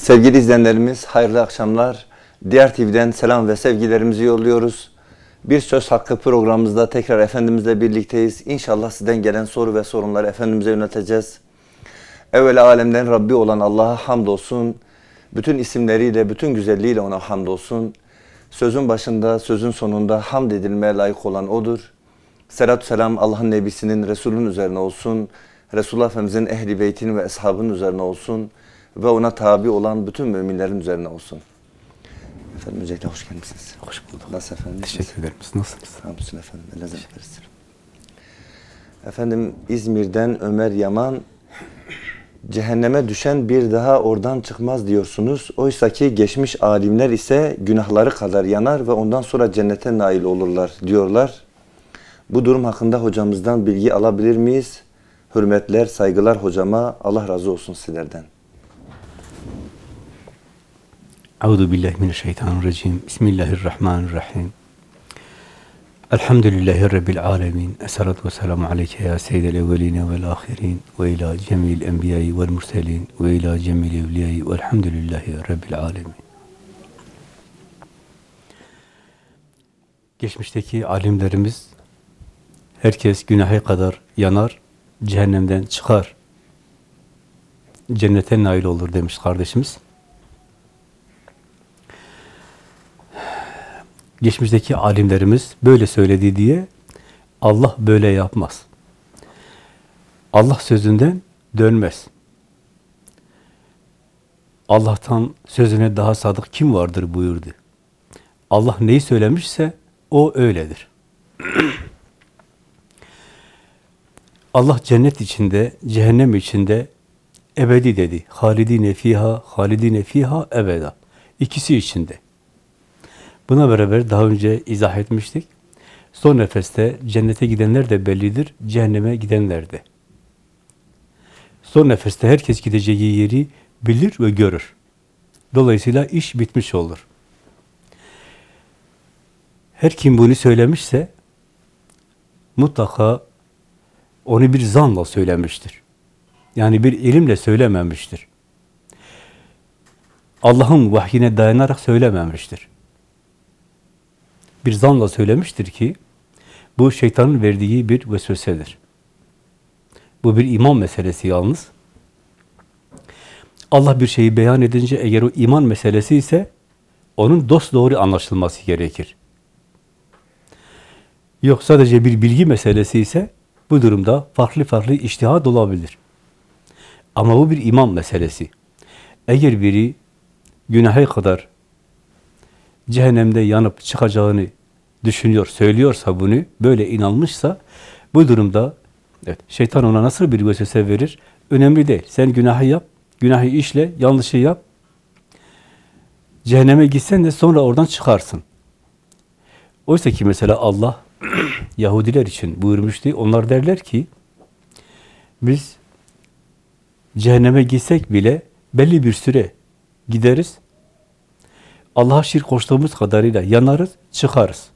Sevgili izleyenlerimiz, hayırlı akşamlar. Diğer TV'den selam ve sevgilerimizi yolluyoruz. Bir Söz Hakkı programımızda tekrar Efendimizle birlikteyiz. İnşallah sizden gelen soru ve sorunları Efendimiz'e yönelteceğiz. Evvela alemden Rabbi olan Allah'a hamdolsun. Bütün isimleriyle, bütün güzelliğiyle ona hamdolsun. Sözün başında, sözün sonunda hamd edilmeye layık olan O'dur. Selatü selam Allah'ın Nebisinin, Resul'ün üzerine olsun. Resulullah Efendimizin ehli beytinin ve eshabının üzerine olsun. Ve ona tabi olan bütün müminlerin üzerine olsun. Efendim öncelikle hoş geldiniz. Hoş bulduk. Nasıl efendim? Teşekkür ederim. Nasılsınız? Hamdolsun efendim. Elinize öperiz. Efendim İzmir'den Ömer Yaman cehenneme düşen bir daha oradan çıkmaz diyorsunuz. Oysa ki geçmiş alimler ise günahları kadar yanar ve ondan sonra cennete nail olurlar diyorlar. Bu durum hakkında hocamızdan bilgi alabilir miyiz? Hürmetler, saygılar hocama. Allah razı olsun sizlerden. Euzu billahi mineşşeytanirracim. Bismillahirrahmanirrahim. Elhamdülillahi rabbil alamin. Essalatu vesselamu aleyke ya seyyidel evvelin ve'l ahirin ve ila cemil enbiya'i ve'l murselin ve ila cemil evliya'i ve'lhamdülillahi rabbil alamin. Geçmişteki alimlerimiz herkes günahı kadar yanar, cehennemden çıkar. Cennete nail olur demiş kardeşimiz. Geçmişteki alimlerimiz böyle söyledi diye Allah böyle yapmaz. Allah sözünden dönmez. Allah'tan sözüne daha sadık kim vardır buyurdu. Allah neyi söylemişse o öyledir. Allah cennet içinde, cehennem içinde ebedi dedi. Halidine fiha, halidine fiha ebeda. İkisi içinde. Buna beraber daha önce izah etmiştik. Son nefeste cennete gidenler de bellidir, cehenneme gidenler de. Son nefeste herkes gideceği yeri bilir ve görür. Dolayısıyla iş bitmiş olur. Her kim bunu söylemişse mutlaka onu bir zanla söylemiştir. Yani bir ilimle söylememiştir. Allah'ın vahyine dayanarak söylememiştir bir zanla söylemiştir ki bu şeytanın verdiği bir vesvesedir. Bu bir iman meselesi yalnız. Allah bir şeyi beyan edince eğer o iman meselesi ise onun dost doğru anlaşılması gerekir. Yok sadece bir bilgi meselesi ise bu durumda farklı farklı iştihad olabilir. Ama bu bir iman meselesi. Eğer biri günaha kadar cehennemde yanıp çıkacağını düşünüyor, söylüyorsa bunu, böyle inanmışsa bu durumda evet, şeytan ona nasıl bir vesvese verir? Önemli değil. Sen günahı yap, günahı işle, yanlışı yap. Cehenneme gitsen de sonra oradan çıkarsın. Oysa ki mesela Allah Yahudiler için buyurmuştu. Onlar derler ki biz cehenneme gitsek bile belli bir süre gideriz. Allah'a şirk koştuğumuz kadarıyla yanarız, çıkarız.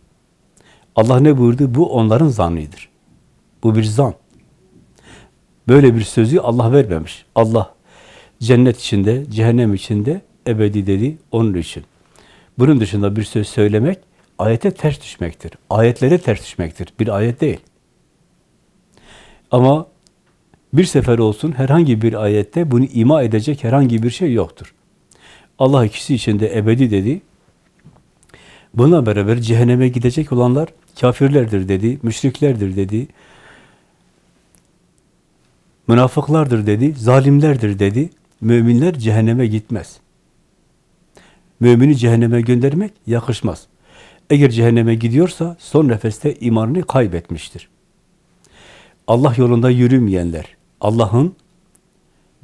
Allah ne buyurdu? Bu onların zannıdır. Bu bir zan. Böyle bir sözü Allah vermemiş. Allah cennet içinde, cehennem içinde ebedi dedi onun için. Bunun dışında bir söz söylemek ayete ters düşmektir. Ayetlere ters düşmektir. Bir ayet değil. Ama bir sefer olsun herhangi bir ayette bunu ima edecek herhangi bir şey yoktur. Allah ikisi içinde ebedi dedi. Buna beraber cehenneme gidecek olanlar kafirlerdir dedi, müşriklerdir dedi, münafıklardır dedi, zalimlerdir dedi. Müminler cehenneme gitmez. Mümini cehenneme göndermek yakışmaz. Eğer cehenneme gidiyorsa son nefeste imanını kaybetmiştir. Allah yolunda yürümeyenler, Allah'ın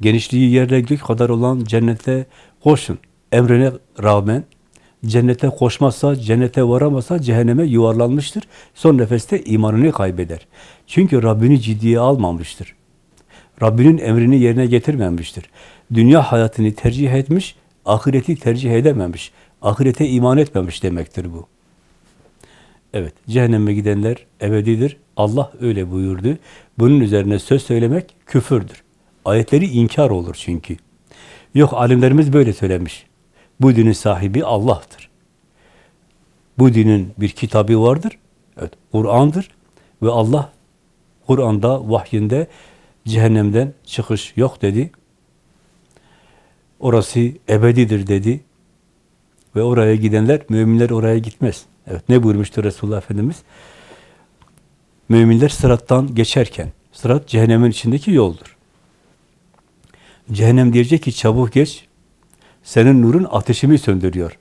genişliği yerle gök kadar olan cennete koşun. Emrine rağmen cennete koşmazsa, cennete varamazsa cehenneme yuvarlanmıştır. Son nefeste imanını kaybeder. Çünkü Rabbini ciddiye almamıştır. Rabbinin emrini yerine getirmemiştir. Dünya hayatını tercih etmiş, ahireti tercih edememiş. Ahirete iman etmemiş demektir bu. Evet, cehenneme gidenler ebedidir. Allah öyle buyurdu. Bunun üzerine söz söylemek küfürdür. Ayetleri inkar olur çünkü. Yok alimlerimiz böyle söylemiş. Bu dinin sahibi Allah'tır. Bu dinin bir kitabı vardır. Evet, Kur'an'dır. Ve Allah Kur'an'da, vahyinde cehennemden çıkış yok dedi. Orası ebedidir dedi. Ve oraya gidenler, müminler oraya gitmez. Evet, ne buyurmuştu Resulullah Efendimiz? Müminler sırattan geçerken, sırat cehennemin içindeki yoldur. Cehennem diyecek ki çabuk geç, senin nurun ateşimi söndürüyor.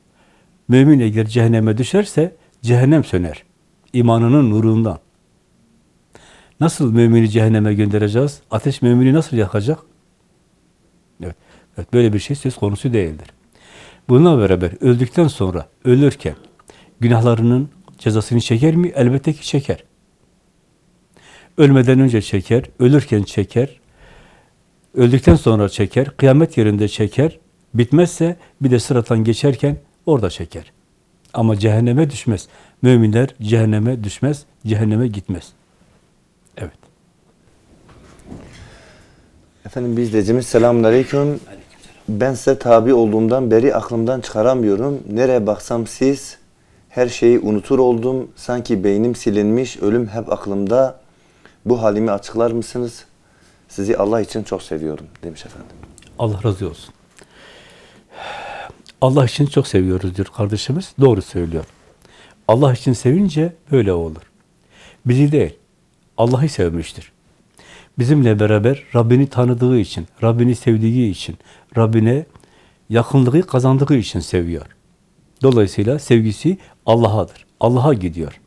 Mümin eğer cehenneme düşerse cehennem söner. İmanının nurundan. Nasıl mümini cehenneme göndereceğiz? Ateş mümini nasıl yakacak? Evet, evet böyle bir şey söz konusu değildir. Bununla beraber öldükten sonra, ölürken günahlarının cezasını çeker mi? Elbette ki çeker. Ölmeden önce çeker, ölürken çeker, öldükten sonra çeker, kıyamet yerinde çeker, bitmezse bir de sırattan geçerken orada çeker. Ama cehenneme düşmez. Müminler cehenneme düşmez, cehenneme gitmez. Evet. Efendim bir izleyicimiz selamun aleyküm. Ben size tabi olduğumdan beri aklımdan çıkaramıyorum. Nereye baksam siz, her şeyi unutur oldum. Sanki beynim silinmiş, ölüm hep aklımda. Bu halimi açıklar mısınız? Sizi Allah için çok seviyorum demiş efendim. Allah razı olsun. Allah için çok seviyoruz diyor kardeşimiz. Doğru söylüyor. Allah için sevince böyle olur. Bizi değil, Allah'ı sevmiştir. Bizimle beraber Rabbini tanıdığı için, Rabbini sevdiği için, Rabbine yakınlığı kazandığı için seviyor. Dolayısıyla sevgisi Allah'adır. Allah'a gidiyor.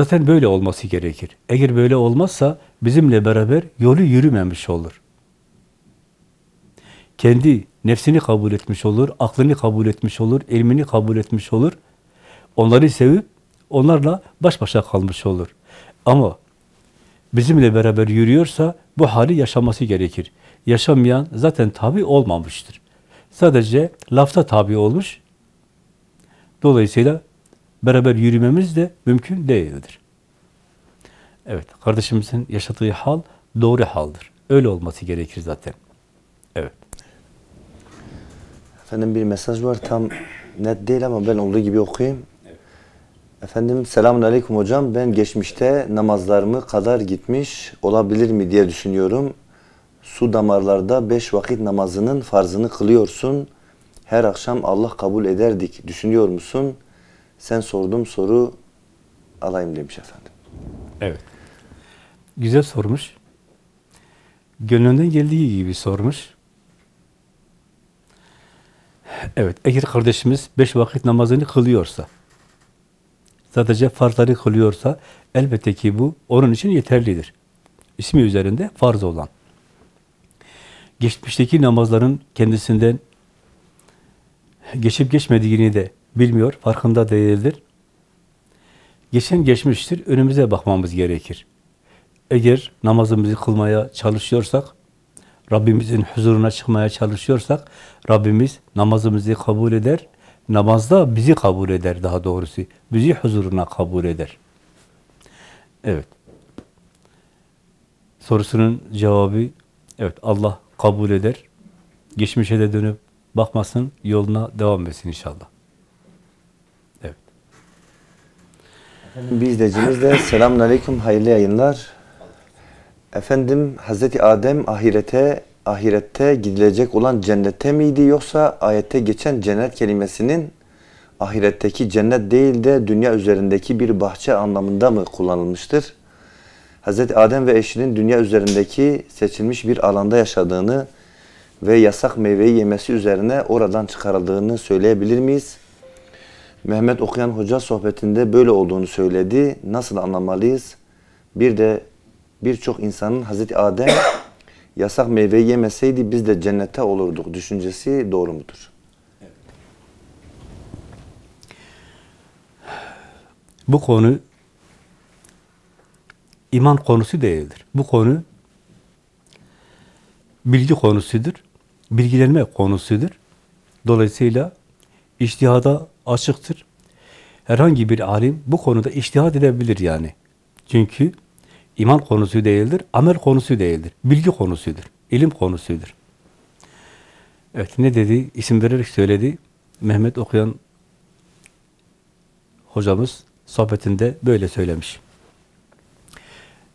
Zaten böyle olması gerekir. Eğer böyle olmazsa bizimle beraber yolu yürümemiş olur. Kendi nefsini kabul etmiş olur, aklını kabul etmiş olur, ilmini kabul etmiş olur. Onları sevip onlarla baş başa kalmış olur. Ama bizimle beraber yürüyorsa bu hali yaşaması gerekir. Yaşamayan zaten tabi olmamıştır. Sadece lafta tabi olmuş. Dolayısıyla beraber yürümemiz de mümkün değildir. Evet, kardeşimizin yaşadığı hal doğru haldir. Öyle olması gerekir zaten. Evet. Efendim bir mesaj var tam net değil ama ben olduğu gibi okuyayım. Efendim selamun aleyküm hocam. Ben geçmişte namazlarımı kadar gitmiş olabilir mi diye düşünüyorum. Su damarlarda beş vakit namazının farzını kılıyorsun. Her akşam Allah kabul ederdik. Düşünüyor musun? Sen sorduğum soru alayım demiş efendim. Evet. Güzel sormuş. Gönlünden geldiği gibi sormuş. Evet, eğer kardeşimiz beş vakit namazını kılıyorsa, sadece farzları kılıyorsa, elbette ki bu onun için yeterlidir. İsmi üzerinde farz olan. Geçmişteki namazların kendisinden geçip geçmediğini de bilmiyor, farkında değildir. Geçen geçmiştir, önümüze bakmamız gerekir. Eğer namazımızı kılmaya çalışıyorsak, Rabbimizin huzuruna çıkmaya çalışıyorsak, Rabbimiz namazımızı kabul eder, namazda bizi kabul eder daha doğrusu. Bizi huzuruna kabul eder. Evet. Sorusunun cevabı, evet Allah kabul eder. Geçmişe de dönüp bakmasın, yoluna devam etsin inşallah. Evet. Bir izleyicimiz de selamun aleyküm hayırlı yayınlar. Efendim Hazreti Adem ahirete ahirette gidilecek olan cennete miydi yoksa ayette geçen cennet kelimesinin ahiretteki cennet değil de dünya üzerindeki bir bahçe anlamında mı kullanılmıştır? Hazreti Adem ve eşinin dünya üzerindeki seçilmiş bir alanda yaşadığını ve yasak meyveyi yemesi üzerine oradan çıkarıldığını söyleyebilir miyiz? Mehmet Okuyan Hoca sohbetinde böyle olduğunu söyledi. Nasıl anlamalıyız? Bir de birçok insanın Hazreti Adem yasak meyveyi yemeseydi biz de cennete olurduk düşüncesi doğru mudur? Bu konu iman konusu değildir. Bu konu bilgi konusudur. Bilgilenme konusudur. Dolayısıyla iştihada açıktır. Herhangi bir alim bu konuda iştihad edebilir yani. Çünkü iman konusu değildir, amel konusu değildir. Bilgi konusudur. ilim konusuydur. Evet, ne dedi? İsim vererek söyledi. Mehmet okuyan hocamız sohbetinde böyle söylemiş.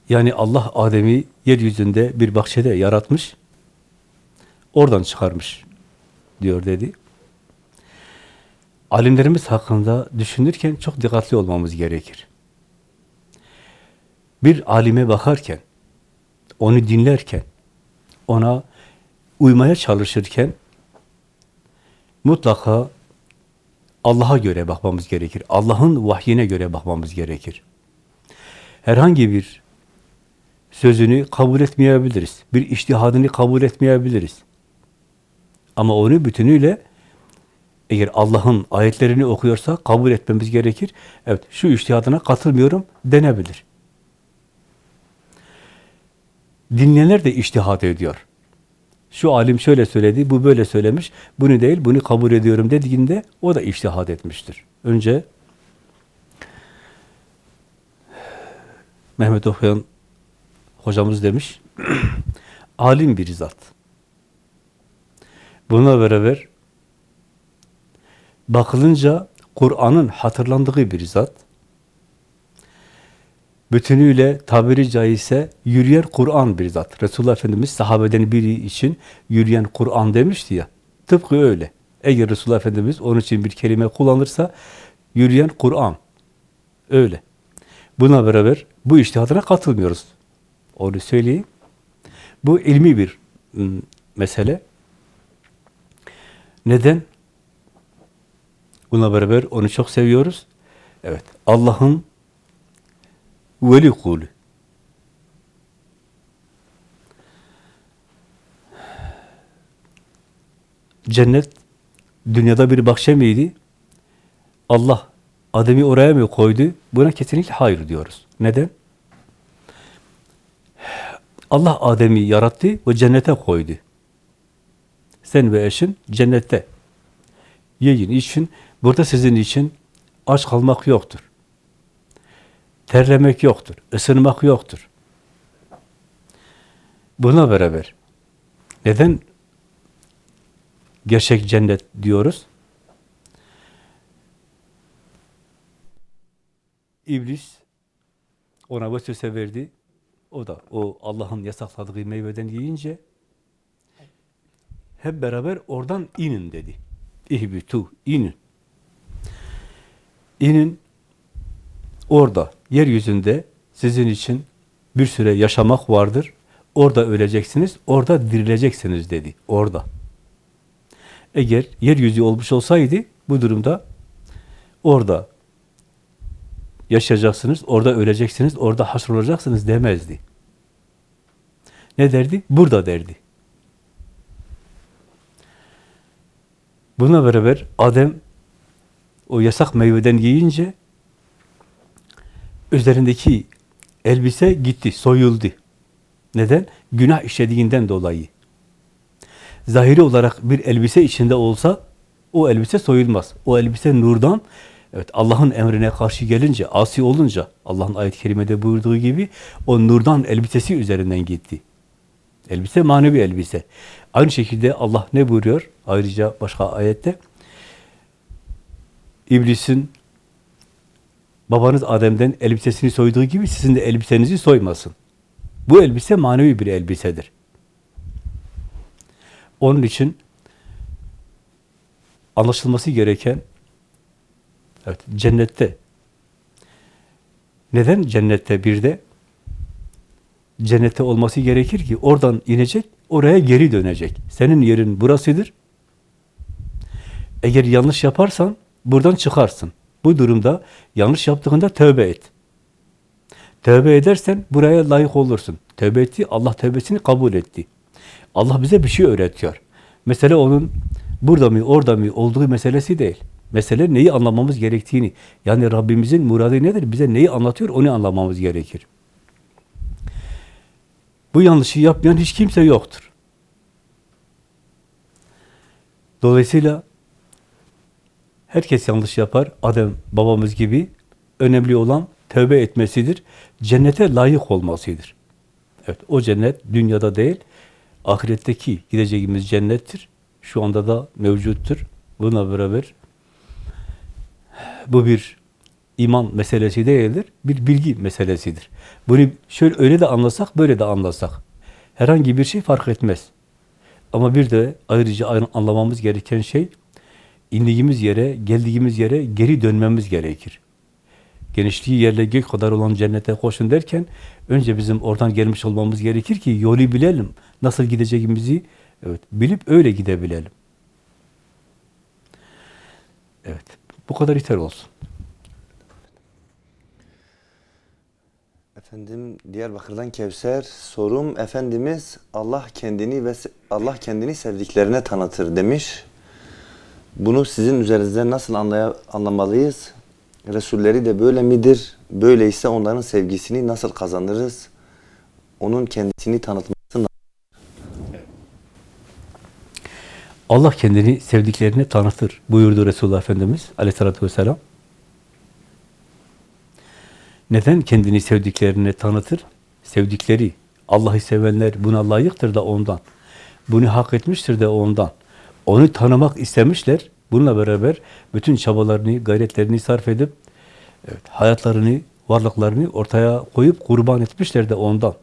Yani Allah Adem'i yeryüzünde bir bahçede yaratmış, oradan çıkarmış diyor dedi. Alimlerimiz hakkında düşünürken çok dikkatli olmamız gerekir. Bir alime bakarken, onu dinlerken, ona uymaya çalışırken mutlaka Allah'a göre bakmamız gerekir. Allah'ın vahyine göre bakmamız gerekir. Herhangi bir sözünü kabul etmeyebiliriz. Bir iştihadını kabul etmeyebiliriz. Ama onu bütünüyle eğer Allah'ın ayetlerini okuyorsa kabul etmemiz gerekir. Evet, şu iştihadına katılmıyorum denebilir. Dinleyenler de iştihad ediyor. Şu alim şöyle söyledi, bu böyle söylemiş, bunu değil, bunu kabul ediyorum dediğinde o da iştihad etmiştir. Önce Mehmet Okuyan hocamız demiş, alim bir zat. Buna beraber bakılınca Kur'an'ın hatırlandığı bir zat, bütünüyle tabiri caizse yürüyen Kur'an bir zat. Resulullah Efendimiz sahabeden biri için yürüyen Kur'an demişti ya. Tıpkı öyle. Eğer Resulullah Efendimiz onun için bir kelime kullanırsa yürüyen Kur'an. Öyle. Buna beraber bu iştihadına katılmıyoruz. Onu söyleyeyim. Bu ilmi bir ım, mesele. Neden? Buna beraber onu çok seviyoruz. Evet. Allah'ın veli kulü. Cennet dünyada bir bahçe miydi? Allah Adem'i oraya mı koydu? Buna kesinlikle hayır diyoruz. Neden? Allah Adem'i yarattı ve cennete koydu. Sen ve eşin cennette. Yiyin, için. Burada sizin için aç kalmak yoktur. Terlemek yoktur. ısınmak yoktur. Buna beraber neden gerçek cennet diyoruz? İblis ona vesvese verdi. O da o Allah'ın yasakladığı meyveden yiyince hep beraber oradan inin dedi. İhbitu, inin. İnin orada, yeryüzünde sizin için bir süre yaşamak vardır. Orada öleceksiniz, orada dirileceksiniz dedi. Orada. Eğer yeryüzü olmuş olsaydı bu durumda orada yaşayacaksınız, orada öleceksiniz, orada hasrolacaksınız demezdi. Ne derdi? Burada derdi. Buna beraber Adem o yasak meyveden yiyince üzerindeki elbise gitti, soyuldu. Neden? Günah işlediğinden dolayı. Zahiri olarak bir elbise içinde olsa o elbise soyulmaz. O elbise nurdan, evet Allah'ın emrine karşı gelince, asi olunca Allah'ın ayet-i kerimede buyurduğu gibi o nurdan elbisesi üzerinden gitti. Elbise manevi elbise. Aynı şekilde Allah ne buyuruyor? Ayrıca başka ayette İblisin babanız Adem'den elbisesini soyduğu gibi sizin de elbisenizi soymasın. Bu elbise manevi bir elbisedir. Onun için anlaşılması gereken evet, cennette neden cennette bir de cennette olması gerekir ki oradan inecek, oraya geri dönecek. Senin yerin burasıdır. Eğer yanlış yaparsan buradan çıkarsın. Bu durumda yanlış yaptığında tövbe et. Tövbe edersen buraya layık olursun. Tövbe etti, Allah tövbesini kabul etti. Allah bize bir şey öğretiyor. Mesele onun burada mı, orada mı olduğu meselesi değil. Mesele neyi anlamamız gerektiğini, yani Rabbimizin muradı nedir, bize neyi anlatıyor onu anlamamız gerekir. Bu yanlışı yapmayan hiç kimse yoktur. Dolayısıyla herkes yanlış yapar. Adem babamız gibi önemli olan tövbe etmesidir. Cennete layık olmasıdır. Evet, o cennet dünyada değil, Ahiretteki gideceğimiz cennettir. Şu anda da mevcuttur. Bununla beraber bu bir iman meselesi değildir, bir bilgi meselesidir. Bunu şöyle öyle de anlasak, böyle de anlasak. Herhangi bir şey fark etmez. Ama bir de ayrıca ayrı- anlamamız gereken şey, indiğimiz yere, geldiğimiz yere geri dönmemiz gerekir. Genişliği yerle gök kadar olan cennete koşun derken, önce bizim oradan gelmiş olmamız gerekir ki yolu bilelim. Nasıl gideceğimizi evet, bilip öyle gidebilelim. Evet, bu kadar yeter olsun. Efendim Diyarbakır'dan Kevser sorum Efendimiz Allah kendini ve Allah kendini sevdiklerine tanıtır demiş. Bunu sizin üzerinizde nasıl anlaya, anlamalıyız? Resulleri de böyle midir? Böyleyse onların sevgisini nasıl kazanırız? Onun kendisini tanıtması? Allah kendini sevdiklerine tanıtır buyurdu Resulullah Efendimiz aleyhissalatü vesselam. Neden kendini sevdiklerine tanıtır? Sevdikleri, Allah'ı sevenler buna layıktır da ondan. Bunu hak etmiştir de ondan. Onu tanımak istemişler. Bununla beraber bütün çabalarını, gayretlerini sarf edip evet, hayatlarını, varlıklarını ortaya koyup kurban etmişler de ondan.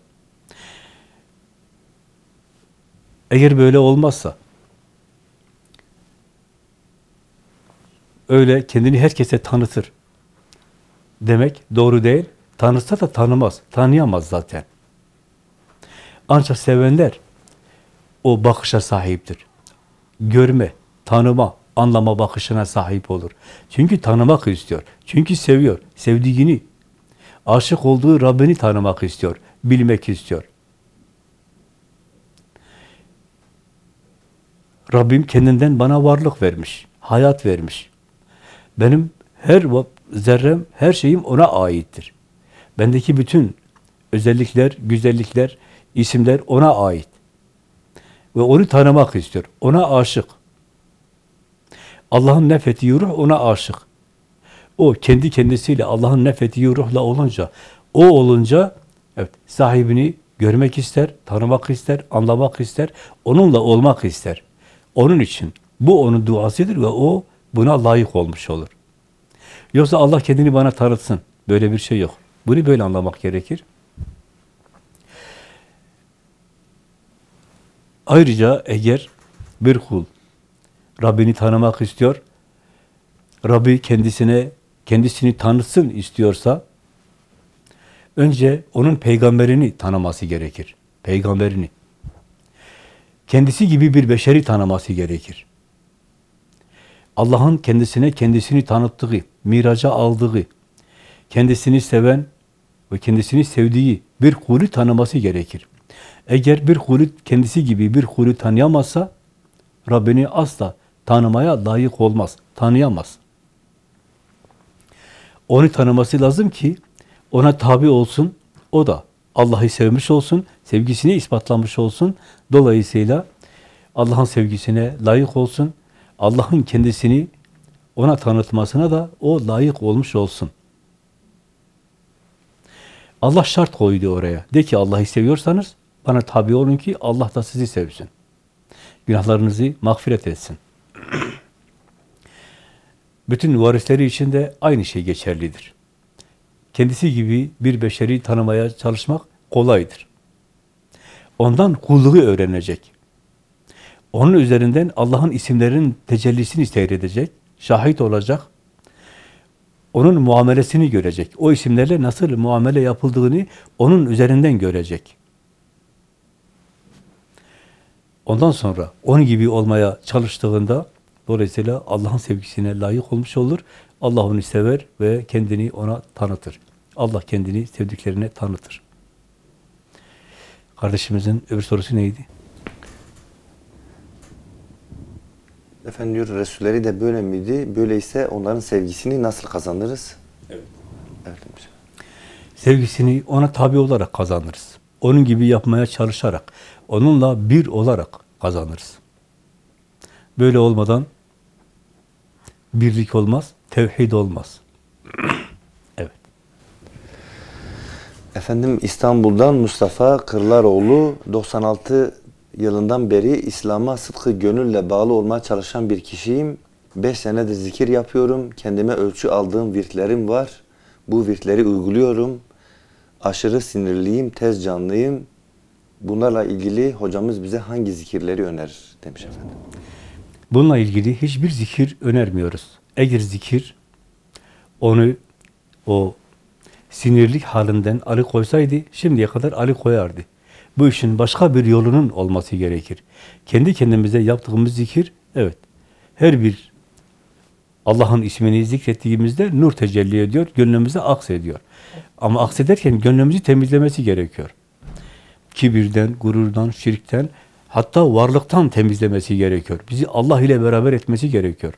Eğer böyle olmazsa, öyle kendini herkese tanıtır demek doğru değil. Tanısa da tanımaz, tanıyamaz zaten. Ancak sevenler o bakışa sahiptir. Görme, tanıma, anlama bakışına sahip olur. Çünkü tanımak istiyor. Çünkü seviyor. Sevdiğini, aşık olduğu Rabbini tanımak istiyor. Bilmek istiyor. Rabbim kendinden bana varlık vermiş, hayat vermiş. Benim her zerrem, her şeyim ona aittir. Bendeki bütün özellikler, güzellikler, isimler ona ait. Ve onu tanımak istiyor. Ona aşık. Allah'ın nefettiği ruh ona aşık. O kendi kendisiyle Allah'ın nefettiği ruhla olunca, o olunca evet, sahibini görmek ister, tanımak ister, anlamak ister, onunla olmak ister. Onun için bu onun duasıdır ve o buna layık olmuş olur. Yoksa Allah kendini bana tanıtsın. Böyle bir şey yok. Bunu böyle anlamak gerekir. Ayrıca eğer bir kul Rabbini tanımak istiyor, Rabbi kendisine kendisini tanıtsın istiyorsa önce onun peygamberini tanıması gerekir. Peygamberini. Kendisi gibi bir beşeri tanıması gerekir. Allah'ın kendisine kendisini tanıttığı, miraca aldığı, kendisini seven ve kendisini sevdiği bir kulü tanıması gerekir. Eğer bir kulü kendisi gibi bir kulü tanıyamazsa Rabbini asla tanımaya layık olmaz, tanıyamaz. Onu tanıması lazım ki ona tabi olsun, o da Allah'ı sevmiş olsun, sevgisini ispatlamış olsun. Dolayısıyla Allah'ın sevgisine layık olsun, Allah'ın kendisini ona tanıtmasına da o layık olmuş olsun. Allah şart koydu oraya. De ki Allah'ı seviyorsanız bana tabi olun ki Allah da sizi sevsin. Günahlarınızı mağfiret etsin. Bütün varisleri için de aynı şey geçerlidir. Kendisi gibi bir beşeri tanımaya çalışmak kolaydır. Ondan kulluğu öğrenecek. Onun üzerinden Allah'ın isimlerinin tecellisini seyredecek, şahit olacak. Onun muamelesini görecek. O isimlerle nasıl muamele yapıldığını onun üzerinden görecek. Ondan sonra onun gibi olmaya çalıştığında dolayısıyla Allah'ın sevgisine layık olmuş olur. Allah onu sever ve kendini ona tanıtır. Allah kendini sevdiklerine tanıtır. Kardeşimizin öbür sorusu neydi? Efendim diyor Resulleri de böyle miydi? Böyleyse onların sevgisini nasıl kazanırız? Evet. Evet. Sevgisini ona tabi olarak kazanırız. Onun gibi yapmaya çalışarak, onunla bir olarak kazanırız. Böyle olmadan birlik olmaz, tevhid olmaz. evet. Efendim İstanbul'dan Mustafa Kırlaroğlu 96 yılından beri İslam'a sıdkı gönülle bağlı olmaya çalışan bir kişiyim. 5 senedir zikir yapıyorum. Kendime ölçü aldığım virtlerim var. Bu virtleri uyguluyorum. Aşırı sinirliyim, tez canlıyım. Bunlarla ilgili hocamız bize hangi zikirleri önerir demiş efendim. Bununla ilgili hiçbir zikir önermiyoruz. Eğer zikir onu o sinirlik halinden alıkoysaydı şimdiye kadar alıkoyardı. Bu işin başka bir yolunun olması gerekir. Kendi kendimize yaptığımız zikir, evet, her bir Allah'ın ismini zikrettiğimizde nur tecelli ediyor, gönlümüze aksediyor. Ama aksederken gönlümüzü temizlemesi gerekiyor. Kibirden, gururdan, şirkten, hatta varlıktan temizlemesi gerekiyor. Bizi Allah ile beraber etmesi gerekiyor.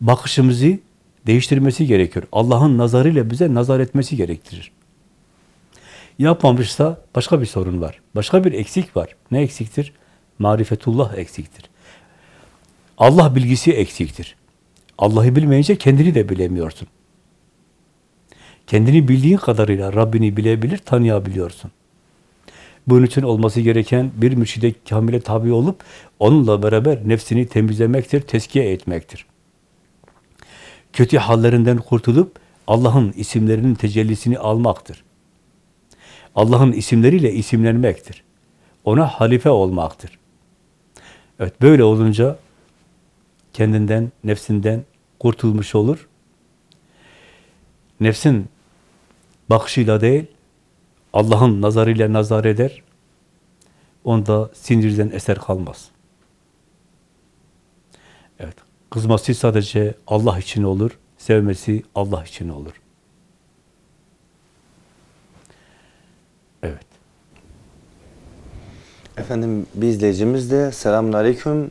Bakışımızı değiştirmesi gerekiyor. Allah'ın nazarıyla bize nazar etmesi gerektirir. Yapmamışsa başka bir sorun var. Başka bir eksik var. Ne eksiktir? Marifetullah eksiktir. Allah bilgisi eksiktir. Allah'ı bilmeyince kendini de bilemiyorsun. Kendini bildiğin kadarıyla Rabbini bilebilir, tanıyabiliyorsun. Bunun için olması gereken bir mürşide kamile tabi olup onunla beraber nefsini temizlemektir, teskiye etmektir. Kötü hallerinden kurtulup Allah'ın isimlerinin tecellisini almaktır. Allah'ın isimleriyle isimlenmektir. Ona halife olmaktır. Evet böyle olunca kendinden, nefsinden kurtulmuş olur. Nefsin bakışıyla değil, Allah'ın nazarıyla nazar eder. Onda sinirden eser kalmaz. Evet. Kızması sadece Allah için olur. Sevmesi Allah için olur. Evet. Efendim bir izleyicimiz de selamun aleyküm.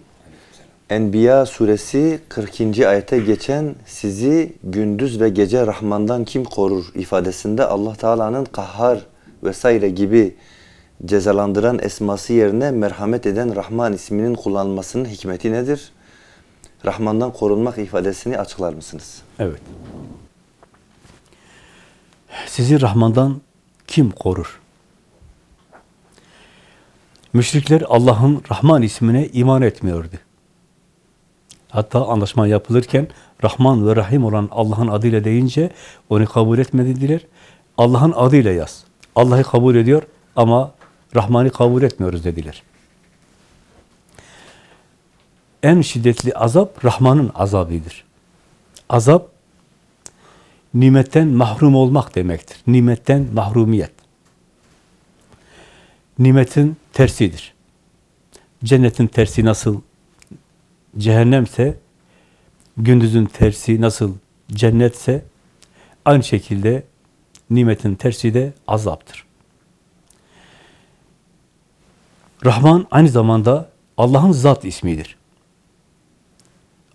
Enbiya suresi 40. ayete geçen sizi gündüz ve gece Rahman'dan kim korur ifadesinde Allah Teala'nın kahhar vesaire gibi cezalandıran esması yerine merhamet eden Rahman isminin kullanılmasının hikmeti nedir? Rahman'dan korunmak ifadesini açıklar mısınız? Evet. Sizi Rahman'dan kim korur? Müşrikler Allah'ın Rahman ismine iman etmiyordu. Hatta anlaşma yapılırken Rahman ve Rahim olan Allah'ın adıyla deyince onu kabul etmediler. Allah'ın adıyla yaz. Allah'ı kabul ediyor ama Rahman'ı kabul etmiyoruz dediler. En şiddetli azap Rahman'ın azabıdır. Azap nimetten mahrum olmak demektir. Nimetten mahrumiyet. Nimetin tersidir. Cennetin tersi nasıl cehennemse, gündüzün tersi nasıl cennetse, aynı şekilde nimetin tersi de azaptır. Rahman aynı zamanda Allah'ın zat ismidir.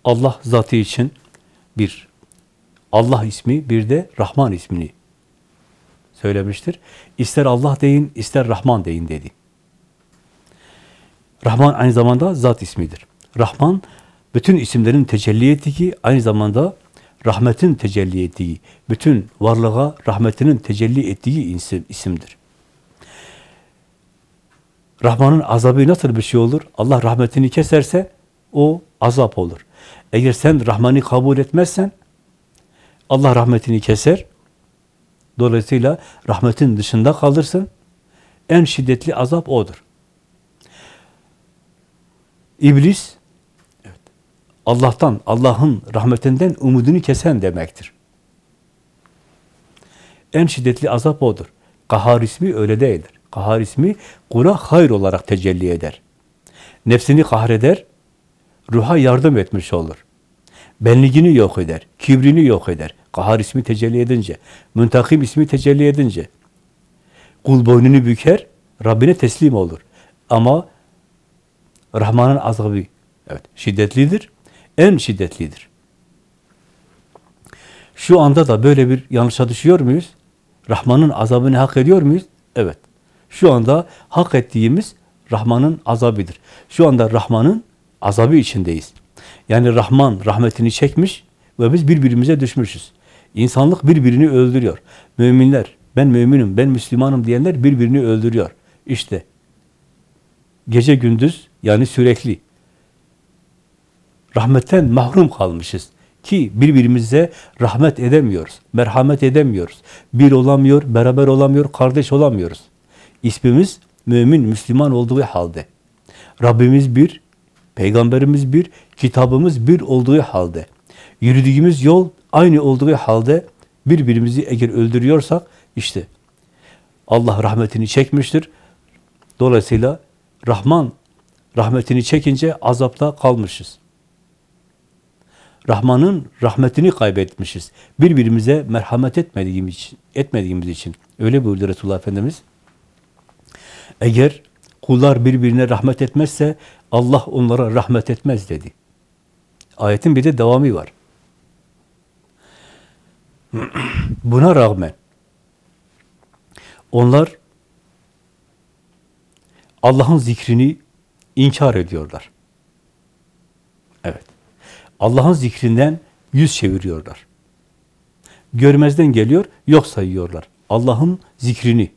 Allah zatı için bir Allah ismi, bir de Rahman ismini söylemiştir. İster Allah deyin, ister Rahman deyin dedi. Rahman aynı zamanda zat ismidir. Rahman, bütün isimlerin tecelli ettiği, aynı zamanda rahmetin tecelli ettiği, bütün varlığa rahmetinin tecelli ettiği isim, isimdir. Rahman'ın azabı nasıl bir şey olur? Allah rahmetini keserse o azap olur. Eğer sen Rahman'ı kabul etmezsen Allah rahmetini keser. Dolayısıyla rahmetin dışında kalırsın. En şiddetli azap odur. İblis Allah'tan, Allah'ın rahmetinden umudunu kesen demektir. En şiddetli azap odur. Kahar ismi öyle değildir. Kahar ismi kula hayır olarak tecelli eder. Nefsini kahreder, ruha yardım etmiş olur. Benliğini yok eder, kibrini yok eder. Kahar ismi tecelli edince, müntakim ismi tecelli edince, kul boynunu büker, Rabbine teslim olur. Ama Rahman'ın azabı evet şiddetlidir, en şiddetlidir. Şu anda da böyle bir yanlışa düşüyor muyuz? Rahman'ın azabını hak ediyor muyuz? Evet. Şu anda hak ettiğimiz Rahman'ın azabıdır. Şu anda Rahman'ın azabı içindeyiz. Yani Rahman rahmetini çekmiş ve biz birbirimize düşmüşüz. İnsanlık birbirini öldürüyor. Müminler, ben müminim, ben Müslümanım diyenler birbirini öldürüyor. İşte gece gündüz yani sürekli rahmetten mahrum kalmışız ki birbirimize rahmet edemiyoruz, merhamet edemiyoruz. Bir olamıyor, beraber olamıyor, kardeş olamıyoruz. İsmimiz mümin, Müslüman olduğu halde. Rabbimiz bir, Peygamberimiz bir, kitabımız bir olduğu halde. Yürüdüğümüz yol aynı olduğu halde birbirimizi eğer öldürüyorsak işte Allah rahmetini çekmiştir. Dolayısıyla Rahman rahmetini çekince azapta kalmışız. Rahman'ın rahmetini kaybetmişiz. Birbirimize merhamet etmediğimiz için, etmediğimiz için. Öyle buyurdu Resulullah Efendimiz. Eğer kullar birbirine rahmet etmezse Allah onlara rahmet etmez dedi. Ayetin bir de devamı var. Buna rağmen onlar Allah'ın zikrini inkar ediyorlar. Allah'ın zikrinden yüz çeviriyorlar. Görmezden geliyor, yok sayıyorlar. Allah'ın zikrini.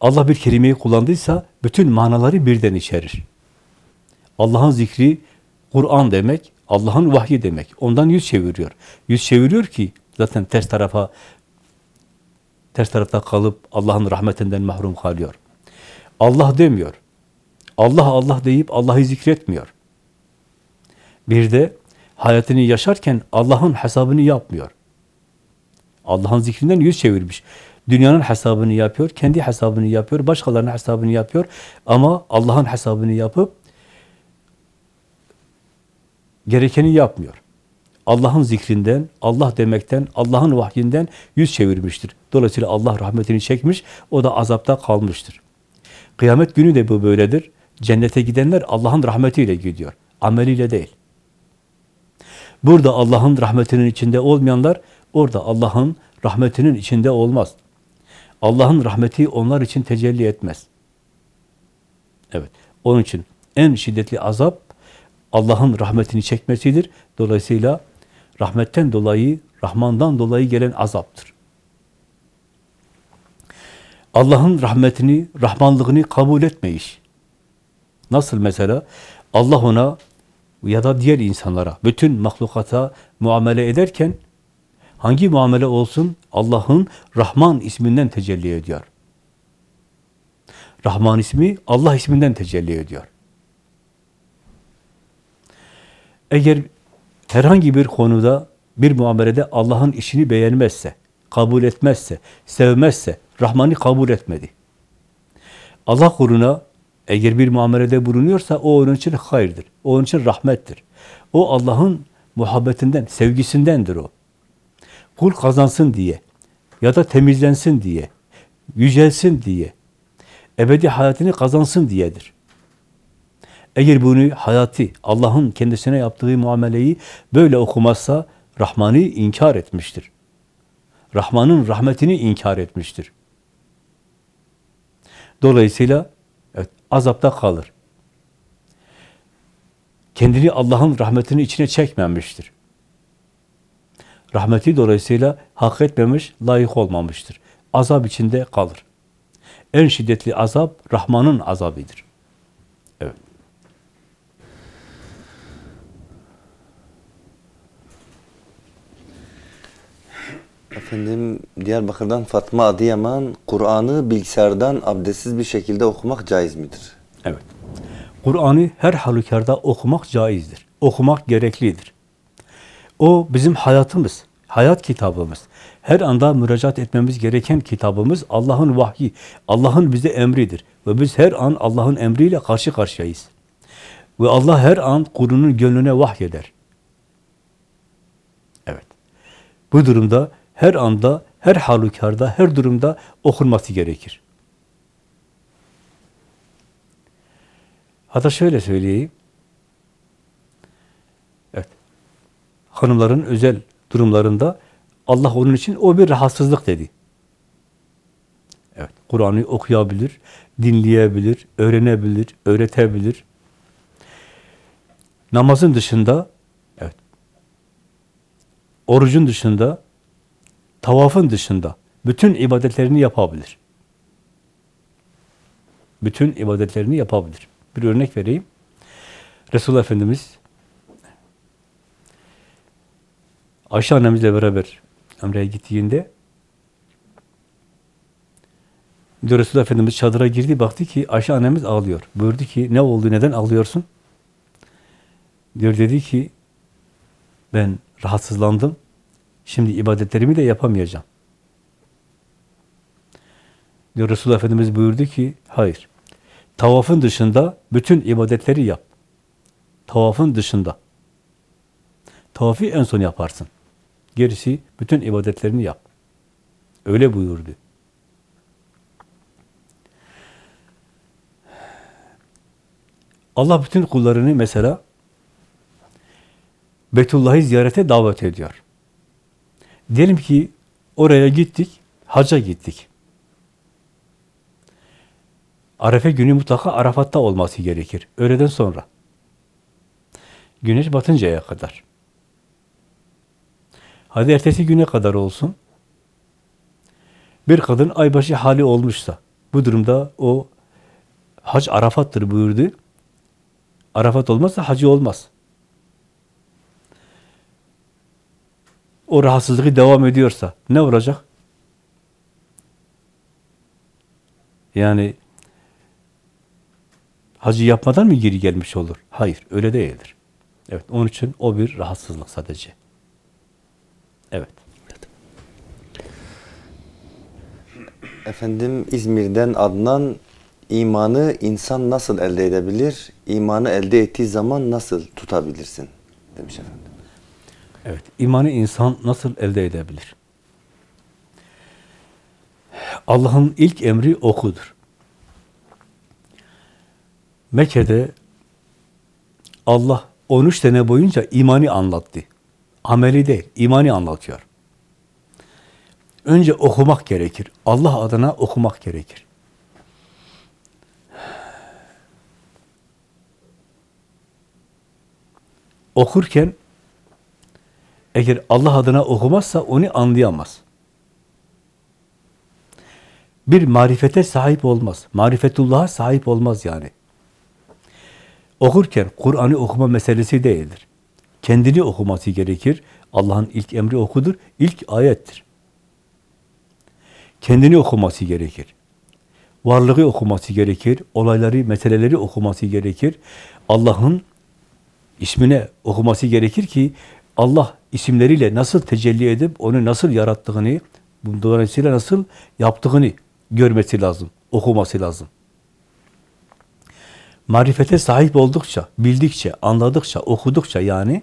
Allah bir kelimeyi kullandıysa bütün manaları birden içerir. Allah'ın zikri Kur'an demek, Allah'ın vahyi demek. Ondan yüz çeviriyor. Yüz çeviriyor ki zaten ters tarafa ters tarafta kalıp Allah'ın rahmetinden mahrum kalıyor. Allah demiyor. Allah Allah deyip Allah'ı zikretmiyor. Bir de hayatını yaşarken Allah'ın hesabını yapmıyor. Allah'ın zikrinden yüz çevirmiş. Dünyanın hesabını yapıyor, kendi hesabını yapıyor, başkalarının hesabını yapıyor. Ama Allah'ın hesabını yapıp gerekeni yapmıyor. Allah'ın zikrinden, Allah demekten, Allah'ın vahyinden yüz çevirmiştir. Dolayısıyla Allah rahmetini çekmiş, o da azapta kalmıştır. Kıyamet günü de bu böyledir. Cennete gidenler Allah'ın rahmetiyle gidiyor, ameliyle değil. Burada Allah'ın rahmetinin içinde olmayanlar, orada Allah'ın rahmetinin içinde olmaz. Allah'ın rahmeti onlar için tecelli etmez. Evet, onun için en şiddetli azap Allah'ın rahmetini çekmesidir. Dolayısıyla rahmetten dolayı, Rahman'dan dolayı gelen azaptır. Allah'ın rahmetini, Rahmanlığını kabul etmeyiş. Nasıl mesela? Allah ona ya da diğer insanlara, bütün mahlukata muamele ederken hangi muamele olsun? Allah'ın Rahman isminden tecelli ediyor. Rahman ismi Allah isminden tecelli ediyor. Eğer herhangi bir konuda, bir muamelede Allah'ın işini beğenmezse, kabul etmezse, sevmezse, Rahman'ı kabul etmedi. Allah kuruna eğer bir muamelede bulunuyorsa o onun için hayırdır. O onun için rahmettir. O Allah'ın muhabbetinden, sevgisindendir o. Kul kazansın diye ya da temizlensin diye, yücelsin diye, ebedi hayatını kazansın diyedir. Eğer bunu hayatı, Allah'ın kendisine yaptığı muameleyi böyle okumazsa Rahman'ı inkar etmiştir. Rahman'ın rahmetini inkar etmiştir. Dolayısıyla azapta kalır. Kendini Allah'ın rahmetinin içine çekmemiştir. Rahmeti dolayısıyla hak etmemiş, layık olmamıştır. Azap içinde kalır. En şiddetli azap Rahman'ın azabıdır. Evet. Efendim Diyarbakır'dan Fatma Adıyaman, Kur'an'ı bilgisayardan abdestsiz bir şekilde okumak caiz midir? Evet. Kur'an'ı her halükarda okumak caizdir. Okumak gereklidir. O bizim hayatımız, hayat kitabımız. Her anda müracaat etmemiz gereken kitabımız Allah'ın vahyi, Allah'ın bize emridir. Ve biz her an Allah'ın emriyle karşı karşıyayız. Ve Allah her an kulunun gönlüne vahyeder. Evet. Bu durumda her anda, her halükarda, her durumda okunması gerekir. Hatta şöyle söyleyeyim. Evet. Hanımların özel durumlarında Allah onun için o bir rahatsızlık dedi. Evet. Kur'an'ı okuyabilir, dinleyebilir, öğrenebilir, öğretebilir. Namazın dışında evet. Orucun dışında tavafın dışında bütün ibadetlerini yapabilir. bütün ibadetlerini yapabilir. Bir örnek vereyim. Resulullah Efendimiz Ayşe annemizle beraber Ömre'ye gittiğinde Resulullah Efendimiz çadıra girdi, baktı ki Ayşe annemiz ağlıyor. Buyurdu ki ne oldu, neden ağlıyorsun? Diyor dedi ki ben rahatsızlandım. Şimdi ibadetlerimi de yapamayacağım. Diyor Resulullah Efendimiz buyurdu ki hayır. Tavafın dışında bütün ibadetleri yap. Tavafın dışında. Tavafı en son yaparsın. Gerisi bütün ibadetlerini yap. Öyle buyurdu. Allah bütün kullarını mesela Betullah'ı ziyarete davet ediyor. Diyelim ki oraya gittik, haca gittik. Arefe günü mutlaka Arafat'ta olması gerekir. Öğleden sonra. Güneş batıncaya kadar. Hadi ertesi güne kadar olsun. Bir kadın aybaşı hali olmuşsa, bu durumda o hac Arafat'tır buyurdu. Arafat olmazsa hacı olmaz. O rahatsızlığı devam ediyorsa ne olacak? Yani hacı yapmadan mı geri gelmiş olur? Hayır, öyle değildir. Evet, onun için o bir rahatsızlık sadece. Evet. Efendim İzmir'den Adnan imanı insan nasıl elde edebilir? İmanı elde ettiği zaman nasıl tutabilirsin? Demiş efendim. Evet, imanı insan nasıl elde edebilir? Allah'ın ilk emri okudur. Mekke'de Allah 13 sene boyunca imani anlattı. Ameli değil, imani anlatıyor. Önce okumak gerekir. Allah adına okumak gerekir. Okurken eğer Allah adına okumazsa onu anlayamaz. Bir marifete sahip olmaz. Marifetullah'a sahip olmaz yani. Okurken Kur'an'ı okuma meselesi değildir. Kendini okuması gerekir. Allah'ın ilk emri okudur. İlk ayettir. Kendini okuması gerekir. Varlığı okuması gerekir. Olayları, meseleleri okuması gerekir. Allah'ın ismine okuması gerekir ki Allah isimleriyle nasıl tecelli edip onu nasıl yarattığını, dolayısıyla nasıl yaptığını görmesi lazım, okuması lazım. Marifete sahip oldukça, bildikçe, anladıkça, okudukça yani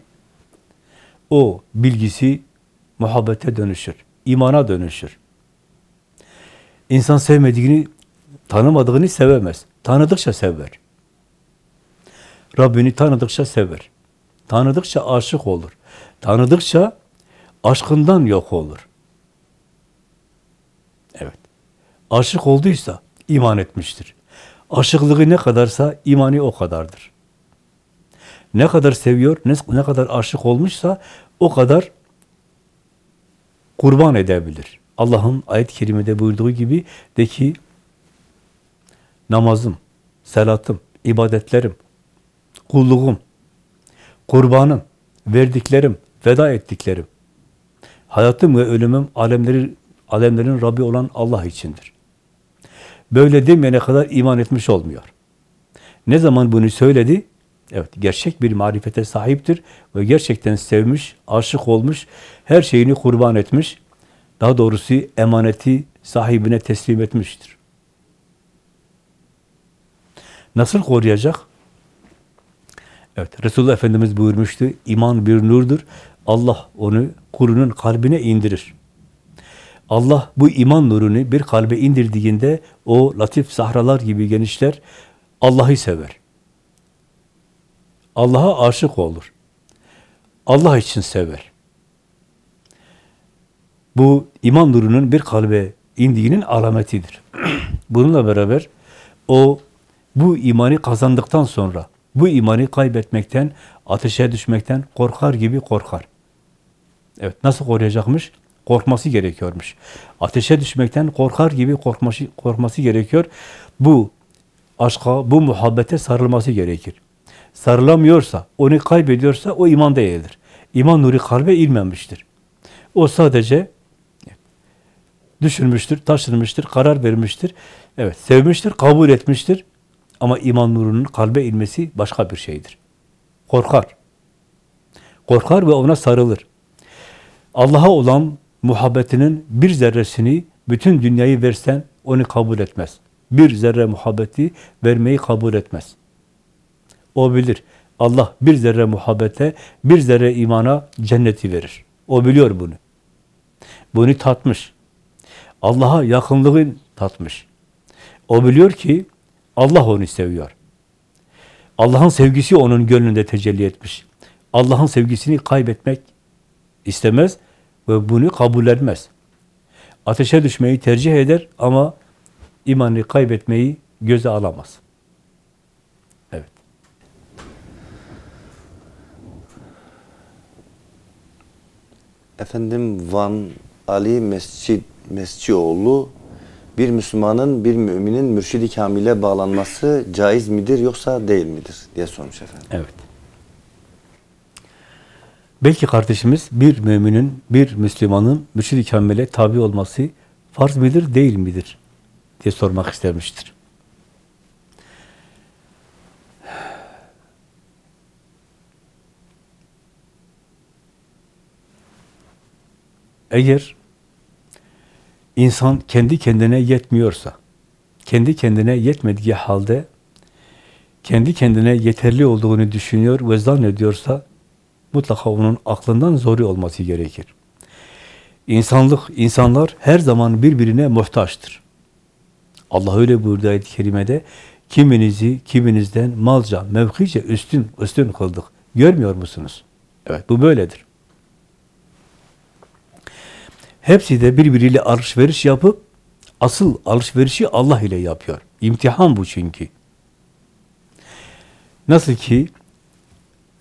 o bilgisi muhabbete dönüşür, imana dönüşür. İnsan sevmediğini, tanımadığını sevemez. Tanıdıkça sever. Rabbini tanıdıkça sever. Tanıdıkça aşık olur. Tanıdıkça aşkından yok olur. Evet. Aşık olduysa iman etmiştir. Aşıklığı ne kadarsa imani o kadardır. Ne kadar seviyor, ne, kadar aşık olmuşsa o kadar kurban edebilir. Allah'ın ayet-i kerimede buyurduğu gibi de ki namazım, salatım, ibadetlerim, kulluğum, kurbanım, verdiklerim, feda ettiklerim, hayatım ve ölümüm alemlerin, alemlerin Rabbi olan Allah içindir. Böyle demeyene kadar iman etmiş olmuyor. Ne zaman bunu söyledi? Evet, gerçek bir marifete sahiptir ve gerçekten sevmiş, aşık olmuş, her şeyini kurban etmiş, daha doğrusu emaneti sahibine teslim etmiştir. Nasıl koruyacak? Evet, Resulullah Efendimiz buyurmuştu, iman bir nurdur, Allah onu kulunun kalbine indirir. Allah bu iman nurunu bir kalbe indirdiğinde o latif sahralar gibi genişler, Allah'ı sever. Allah'a aşık olur. Allah için sever. Bu iman nurunun bir kalbe indiğinin alametidir. Bununla beraber o bu imanı kazandıktan sonra bu imanı kaybetmekten, ateşe düşmekten korkar gibi korkar. Evet, nasıl koruyacakmış? Korkması gerekiyormuş. Ateşe düşmekten korkar gibi korkması, korkması gerekiyor. Bu aşka, bu muhabbete sarılması gerekir. Sarılamıyorsa, onu kaybediyorsa o iman değildir. İman nuru kalbe inmemiştir. O sadece düşünmüştür, taşınmıştır, karar vermiştir. Evet, sevmiştir, kabul etmiştir. Ama iman nurunun kalbe inmesi başka bir şeydir. Korkar. Korkar ve ona sarılır. Allah'a olan muhabbetinin bir zerresini bütün dünyayı versen onu kabul etmez. Bir zerre muhabbeti vermeyi kabul etmez. O bilir. Allah bir zerre muhabbete, bir zerre imana cenneti verir. O biliyor bunu. Bunu tatmış. Allah'a yakınlığı tatmış. O biliyor ki Allah onu seviyor. Allah'ın sevgisi onun gönlünde tecelli etmiş. Allah'ın sevgisini kaybetmek istemez ve bunu kabul etmez. Ateşe düşmeyi tercih eder ama imanı kaybetmeyi göze alamaz. Evet. Efendim Van Ali Mescid Mescioğlu bir Müslümanın bir müminin mürşidi kamile bağlanması caiz midir yoksa değil midir diye sormuş efendim. Evet. Belki kardeşimiz bir müminin, bir Müslümanın mürşid-i kamile tabi olması farz midir, değil midir diye sormak istemiştir. Eğer insan kendi kendine yetmiyorsa, kendi kendine yetmediği halde kendi kendine yeterli olduğunu düşünüyor ve zannediyorsa mutlaka onun aklından zori olması gerekir. İnsanlık, insanlar her zaman birbirine muhtaçtır. Allah öyle buyurdu ayet-i kerimede, kiminizi kiminizden malca, mevkice üstün, üstün kıldık. Görmüyor musunuz? Evet, bu böyledir. Hepsi de birbiriyle alışveriş yapıp, asıl alışverişi Allah ile yapıyor. İmtihan bu çünkü. Nasıl ki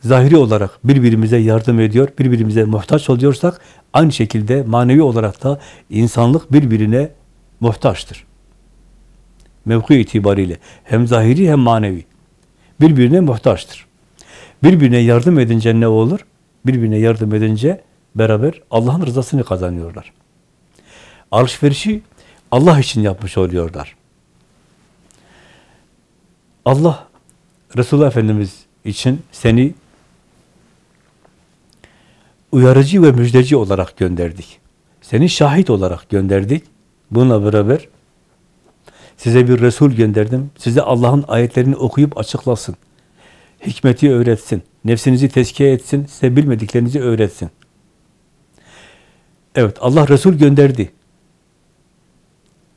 zahiri olarak birbirimize yardım ediyor, birbirimize muhtaç oluyorsak, aynı şekilde manevi olarak da insanlık birbirine muhtaçtır. Mevki itibariyle hem zahiri hem manevi. Birbirine muhtaçtır. Birbirine yardım edince ne olur? Birbirine yardım edince beraber Allah'ın rızasını kazanıyorlar. Alışverişi Allah için yapmış oluyorlar. Allah Resulullah Efendimiz için seni uyarıcı ve müjdeci olarak gönderdik. Seni şahit olarak gönderdik. Bununla beraber size bir Resul gönderdim. Size Allah'ın ayetlerini okuyup açıklasın. Hikmeti öğretsin. Nefsinizi tezkiye etsin. Size bilmediklerinizi öğretsin. Evet, Allah Resul gönderdi.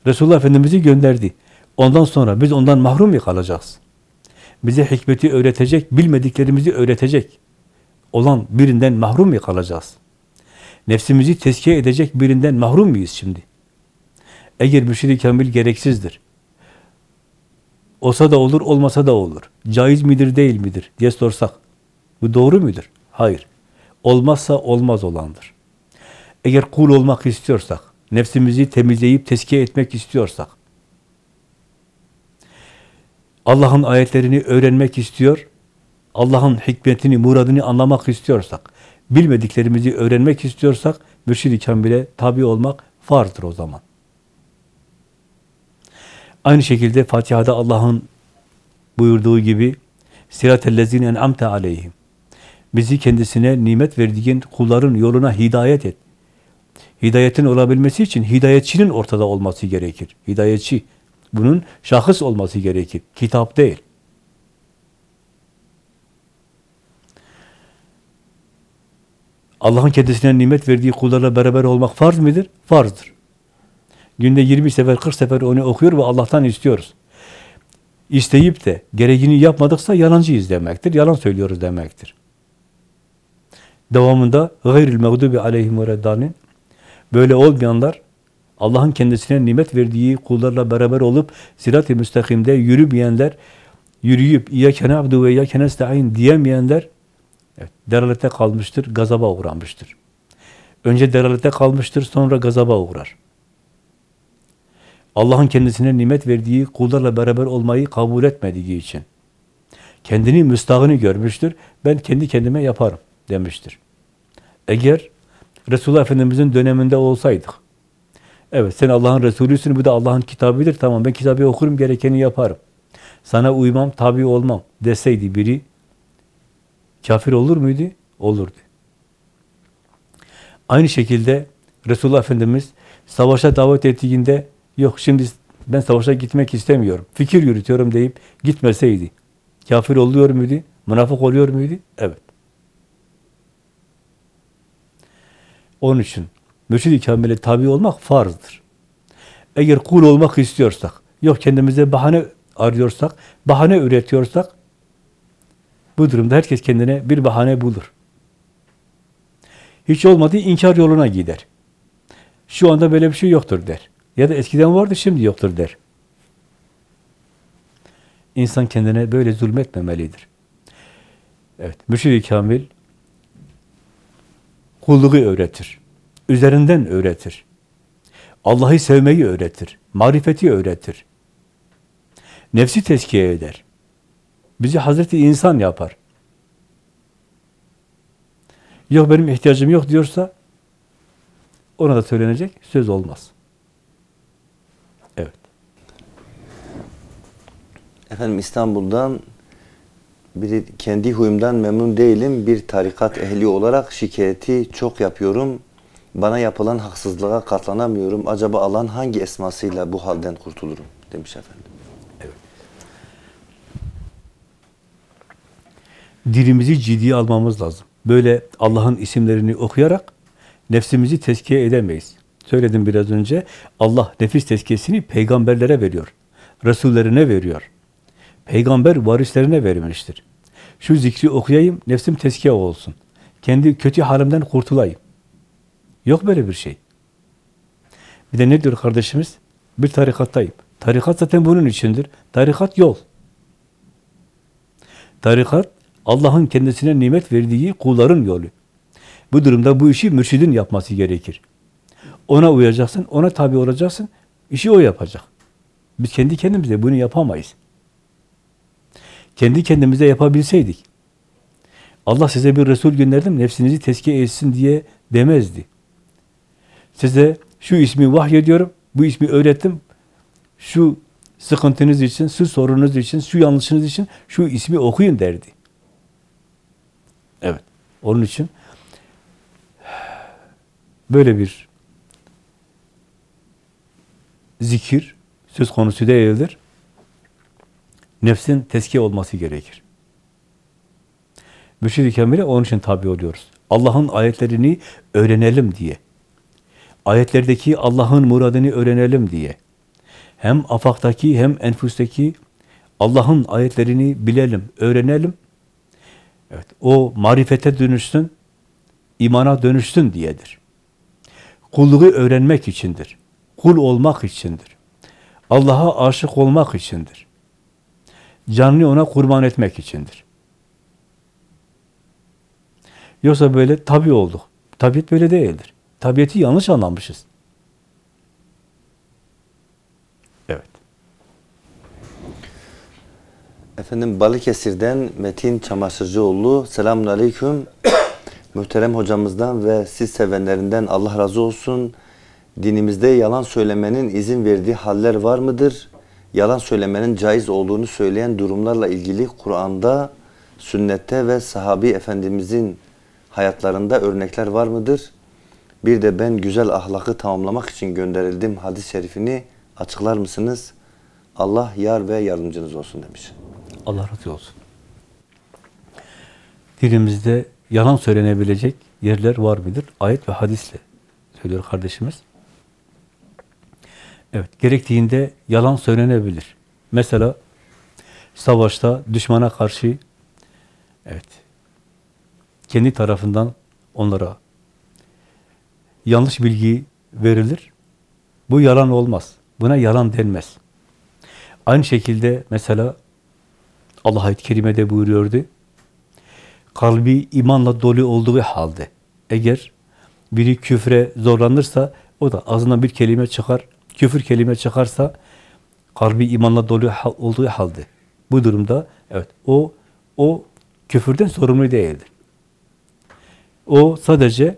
Resulullah Efendimiz'i gönderdi. Ondan sonra biz ondan mahrum mu kalacağız? Bize hikmeti öğretecek, bilmediklerimizi öğretecek olan birinden mahrum mu kalacağız? Nefsimizi tezkiye edecek birinden mahrum muyuz şimdi? Eğer mürşid-i kamil gereksizdir. Olsa da olur, olmasa da olur. Caiz midir, değil midir diye sorsak. Bu doğru mudur? Hayır. Olmazsa olmaz olandır. Eğer kul olmak istiyorsak, nefsimizi temizleyip tezkiye etmek istiyorsak, Allah'ın ayetlerini öğrenmek istiyor, Allah'ın hikmetini, muradını anlamak istiyorsak, bilmediklerimizi öğrenmek istiyorsak, mürşid-i kamile tabi olmak farzdır o zaman. Aynı şekilde Fatiha'da Allah'ın buyurduğu gibi Sirat-ellezine en'amte aleyhim Bizi kendisine nimet verdiğin kulların yoluna hidayet et. Hidayetin olabilmesi için hidayetçinin ortada olması gerekir. Hidayetçi. Bunun şahıs olması gerekir. Kitap değil. Allah'ın kendisine nimet verdiği kullarla beraber olmak farz mıdır? Farzdır. Günde 20 sefer, 40 sefer onu okuyor ve Allah'tan istiyoruz. İsteyip de gereğini yapmadıksa yalancıyız demektir. Yalan söylüyoruz demektir. Devamında gayril mağdubi aleyhim ve reddanin böyle olmayanlar Allah'ın kendisine nimet verdiği kullarla beraber olup sirat-i müstakimde yürümeyenler, yürüyüp İyyâke na'budu ve İyyâke nesta'in diyemeyenler evet, deralete kalmıştır, gazaba uğramıştır. Önce deralete kalmıştır, sonra gazaba uğrar. Allah'ın kendisine nimet verdiği kullarla beraber olmayı kabul etmediği için. Kendini müstahını görmüştür. Ben kendi kendime yaparım demiştir. Eğer Resulullah Efendimiz'in döneminde olsaydık, evet sen Allah'ın Resulüsün, bu da Allah'ın kitabıdır, tamam ben kitabı okurum, gerekeni yaparım. Sana uymam, tabi olmam deseydi biri, kafir olur muydu? Olurdu. Aynı şekilde Resulullah Efendimiz savaşa davet ettiğinde yok şimdi ben savaşa gitmek istemiyorum, fikir yürütüyorum deyip gitmeseydi kafir oluyor muydu? Münafık oluyor muydu? Evet. Onun için mürşid-i kamile tabi olmak farzdır. Eğer kul olmak istiyorsak, yok kendimize bahane arıyorsak, bahane üretiyorsak, bu durumda herkes kendine bir bahane bulur. Hiç olmadı inkar yoluna gider. Şu anda böyle bir şey yoktur der. Ya da eskiden vardı şimdi yoktur der. İnsan kendine böyle zulmetmemelidir. Evet, mürşid-i kamil kulluğu öğretir. Üzerinden öğretir. Allah'ı sevmeyi öğretir. Marifeti öğretir. Nefsi tezkiye eder. Bizi Hazreti insan yapar. Yok benim ihtiyacım yok diyorsa ona da söylenecek söz olmaz. Evet. Efendim İstanbul'dan biri kendi huyumdan memnun değilim. Bir tarikat ehli olarak şikayeti çok yapıyorum. Bana yapılan haksızlığa katlanamıyorum. Acaba alan hangi esmasıyla bu halden kurtulurum demiş efendim. dilimizi ciddiye almamız lazım. Böyle Allah'ın isimlerini okuyarak nefsimizi tezkiye edemeyiz. Söyledim biraz önce, Allah nefis tezkiyesini peygamberlere veriyor. Resullerine veriyor. Peygamber varislerine vermiştir. Şu zikri okuyayım, nefsim tezkiye olsun. Kendi kötü halimden kurtulayım. Yok böyle bir şey. Bir de ne diyor kardeşimiz? Bir tarikattayım. Tarikat zaten bunun içindir. Tarikat yol. Tarikat Allah'ın kendisine nimet verdiği kulların yolu. Bu durumda bu işi mürşidin yapması gerekir. Ona uyacaksın, ona tabi olacaksın, işi o yapacak. Biz kendi kendimize bunu yapamayız. Kendi kendimize yapabilseydik, Allah size bir Resul gönderdim, nefsinizi tezkiye etsin diye demezdi. Size şu ismi vahyediyorum, bu ismi öğrettim, şu sıkıntınız için, şu sorunuz için, şu yanlışınız için şu ismi okuyun derdi. Evet. Onun için böyle bir zikir söz konusu değildir. Nefsin tezkiye olması gerekir. Mürşid-i Kamil'e onun için tabi oluyoruz. Allah'ın ayetlerini öğrenelim diye. Ayetlerdeki Allah'ın muradını öğrenelim diye. Hem afaktaki hem enfustaki Allah'ın ayetlerini bilelim, öğrenelim. Evet, o marifete dönüşsün, imana dönüşsün diyedir. Kulluğu öğrenmek içindir. Kul olmak içindir. Allah'a aşık olmak içindir. Canını ona kurban etmek içindir. Yoksa böyle tabi olduk. Tabiat böyle değildir. Tabiatı yanlış anlamışız. Evet. Efendim Balıkesir'den Metin Çamaşırcıoğlu. Selamun Aleyküm. Muhterem hocamızdan ve siz sevenlerinden Allah razı olsun. Dinimizde yalan söylemenin izin verdiği haller var mıdır? Yalan söylemenin caiz olduğunu söyleyen durumlarla ilgili Kur'an'da, sünnette ve sahabi efendimizin hayatlarında örnekler var mıdır? Bir de ben güzel ahlakı tamamlamak için gönderildim hadis-i şerifini açıklar mısınız? Allah yar ve yardımcınız olsun demiş. Allah razı olsun. Dilimizde yalan söylenebilecek yerler var mıdır? Ayet ve hadisle söylüyor kardeşimiz. Evet, gerektiğinde yalan söylenebilir. Mesela savaşta düşmana karşı evet kendi tarafından onlara yanlış bilgi verilir. Bu yalan olmaz. Buna yalan denmez. Aynı şekilde mesela Allah ayet-i kerimede buyuruyordu. Kalbi imanla dolu olduğu halde eğer biri küfre zorlanırsa o da ağzından bir kelime çıkar, küfür kelime çıkarsa kalbi imanla dolu olduğu halde bu durumda evet o o küfürden sorumlu değildir. O sadece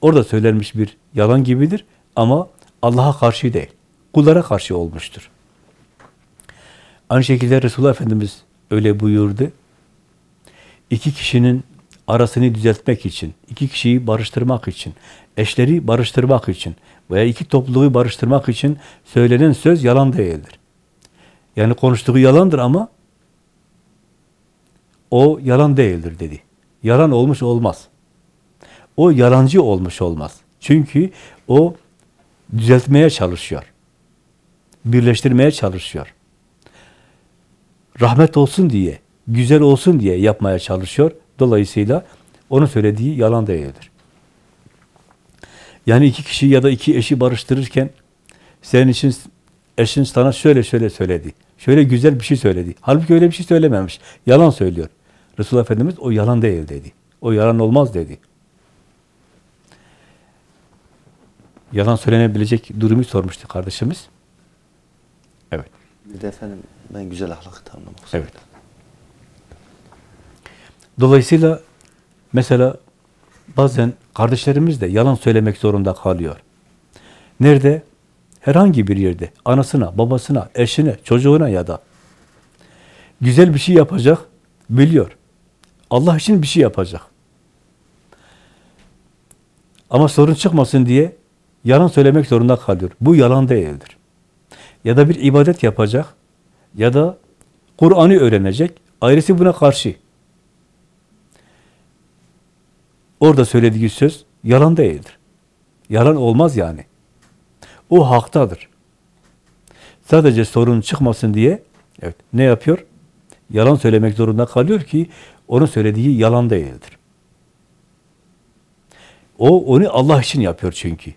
orada söylenmiş bir yalan gibidir ama Allah'a karşı değil, kullara karşı olmuştur. Aynı şekilde Resulullah Efendimiz öyle buyurdu. İki kişinin arasını düzeltmek için, iki kişiyi barıştırmak için, eşleri barıştırmak için veya iki topluluğu barıştırmak için söylenen söz yalan değildir. Yani konuştuğu yalandır ama o yalan değildir dedi. Yalan olmuş olmaz. O yalancı olmuş olmaz. Çünkü o düzeltmeye çalışıyor. Birleştirmeye çalışıyor. Rahmet olsun diye, güzel olsun diye yapmaya çalışıyor. Dolayısıyla onun söylediği yalan değildir. Yani iki kişi ya da iki eşi barıştırırken senin için eşin sana şöyle şöyle söyledi. Şöyle güzel bir şey söyledi. Halbuki öyle bir şey söylememiş. Yalan söylüyor. Resulullah Efendimiz o yalan değil dedi. O yalan olmaz dedi. Yalan söylenebilecek durumu sormuştu kardeşimiz. Evet. Bir de efendim ben güzel ahlakı tanımlamak istiyorum. Evet. Dolayısıyla mesela bazen kardeşlerimiz de yalan söylemek zorunda kalıyor. Nerede? Herhangi bir yerde. Anasına, babasına, eşine, çocuğuna ya da güzel bir şey yapacak, biliyor. Allah için bir şey yapacak. Ama sorun çıkmasın diye yalan söylemek zorunda kalıyor. Bu yalan değildir. Ya da bir ibadet yapacak ya da Kur'an'ı öğrenecek. Ailesi buna karşı. Orada söylediği söz yalan değildir. Yalan olmaz yani. O haktadır. Sadece sorun çıkmasın diye evet ne yapıyor? Yalan söylemek zorunda kalıyor ki onun söylediği yalan değildir. O onu Allah için yapıyor çünkü.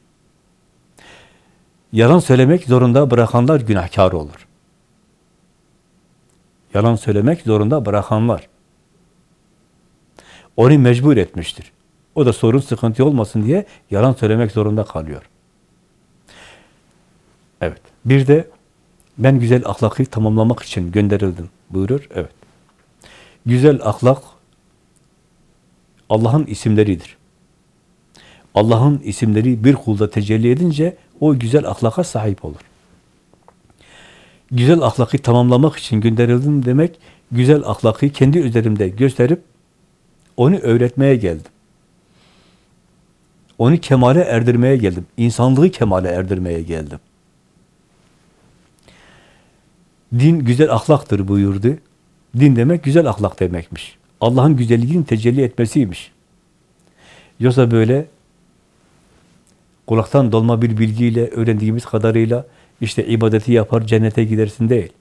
Yalan söylemek zorunda bırakanlar günahkar olur. Yalan söylemek zorunda bırakanlar. Onu mecbur etmiştir. O da sorun sıkıntı olmasın diye yalan söylemek zorunda kalıyor. Evet. Bir de ben güzel ahlakı tamamlamak için gönderildim buyurur. Evet. Güzel ahlak Allah'ın isimleridir. Allah'ın isimleri bir kulda tecelli edince o güzel ahlaka sahip olur. Güzel ahlakı tamamlamak için gönderildim demek, güzel ahlakı kendi üzerimde gösterip onu öğretmeye geldim. Onu kemale erdirmeye geldim. İnsanlığı kemale erdirmeye geldim. Din güzel ahlaktır buyurdu. Din demek güzel ahlak demekmiş. Allah'ın güzelliğinin tecelli etmesiymiş. Yoksa böyle kulaktan dolma bir bilgiyle öğrendiğimiz kadarıyla işte ibadeti yapar cennete gidersin değil.